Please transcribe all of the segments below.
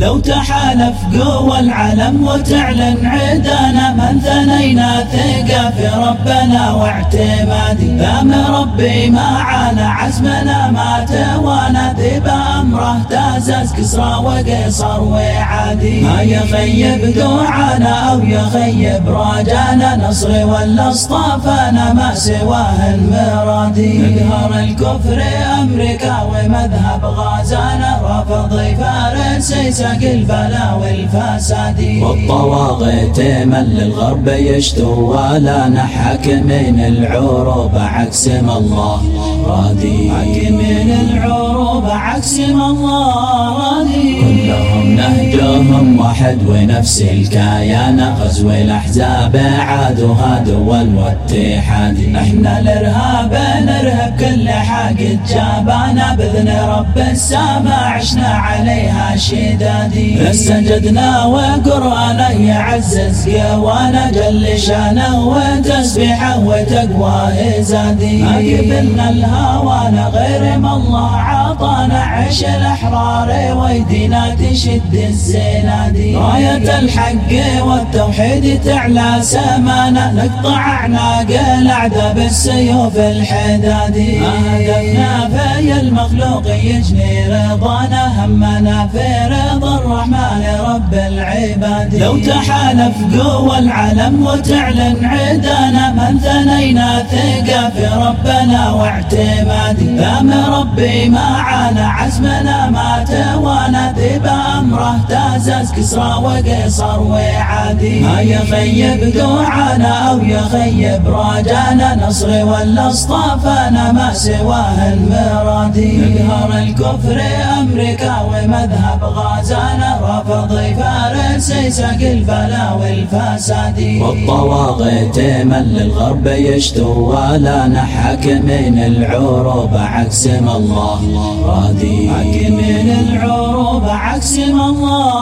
لو تحالف قوى العلم وتعلن عدانا من ثنينا ثقة في ربنا واعتمادي دام ربي معانا عزمنا ما توانا ذي بأمره تازز كسرى وقيصر وعادي ما يخيب دعانا أو يخيب راجانا نصري ولا اصطافانا ما سواه المرادي يقهر الكفر أمريكا ومذهب غازانا رافض فارس يساق البلا والفساد. والطواغيت من للغرب يشتو ولا نحكمين العروب عكس ما الله رادي حكمين العروب عكس ما الله رادي كلهم نهجهم واحد ونفس الكيان. غزو الأحزاب عاد وهادوا والاتحاد إحنا الإرهاب نرهب كل حاجة جابانا بإذن رب السماء عشنا عليها شدادي سجدنا وقرآن يعزز قوانا. جل شأنه وتسبيحه وتقوى زادي ما قبلنا الهوانا غير ما الله عطانا عيش الأحرار ويدينا تشد الزنادي. راية الحق والتوحيد تعلى سمانا. نقطع أعناق الأعداء بالسيوف الحدادي هدفنا في المخلوق يجني رضانا همنا في رضا الرحمن رب العباد. لو تحالف قوى العلم وتعلن عدانا من ثنينا ثقة في ربنا واعتمادي دام ربي معانا عزمنا ما توانا ذي بأمره تازز كسرى وقيصر وعادي. ما يخيب دعانا أو يخيب راجانا نصري ولا اصطافانا ما سواه المرادي يقهر الكفر أمريكا ومذهب غازانا رافض فارس يساق البلا والفساد. والطواغيت من للغرب يشتو ولا نحكمين العروب عكس ما الله رادي حكمين العروب عكس ما الله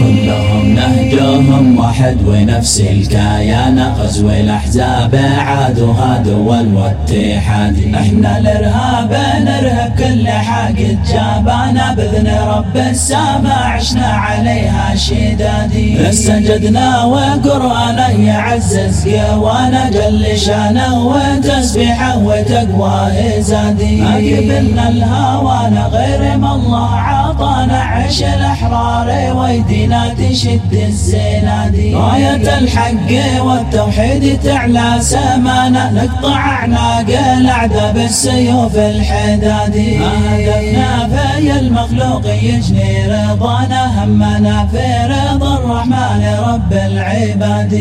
كلهم نهجهم واحد ونفس الكيان غزو الأحزاب عاد وهادوا والاتحاد إحنا الإرهاب نرهب كل حاجة جابانا بإذن رب السماء عشنا عليها شدادي. سجدنا وقرآن يعزز قوانا جل شأنه وتسبيحه وتقوى زادي ما قبلنا الهوانا غير ما الله عطانا عيش الأحرار ويدينا تشد الزنادي. راية الحق والتوحيد تعلى سمانا نقطع أعناق الأعداء بالسيوف الحدادي. هدفنا في المخلوق يجني رضانا همنا في رضا الرحمن رب العباد.